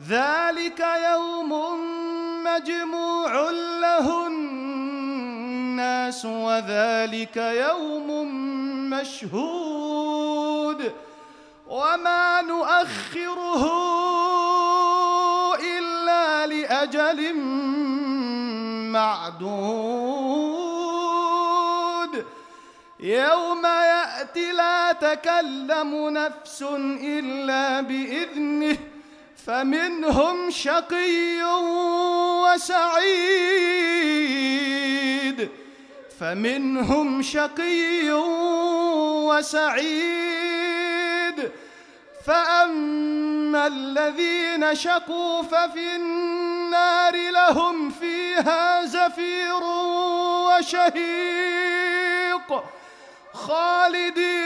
ذلك يوم مجموع له الناس وذلك يوم مشهود وما نؤخره إلا لأجل معدود. يوم يأتي لا تكلم نفس إلا بإذنه فمنهم شقي وسعيد. فمنهم شقي وسعيد. فأما الذين شقوا ففي النار لهم فيها زفير وشهيق. خالدين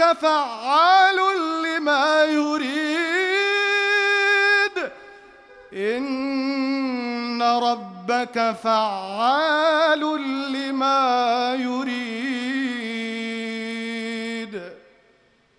ربك فعال لما يريد. إن ربك فعال لما يريد.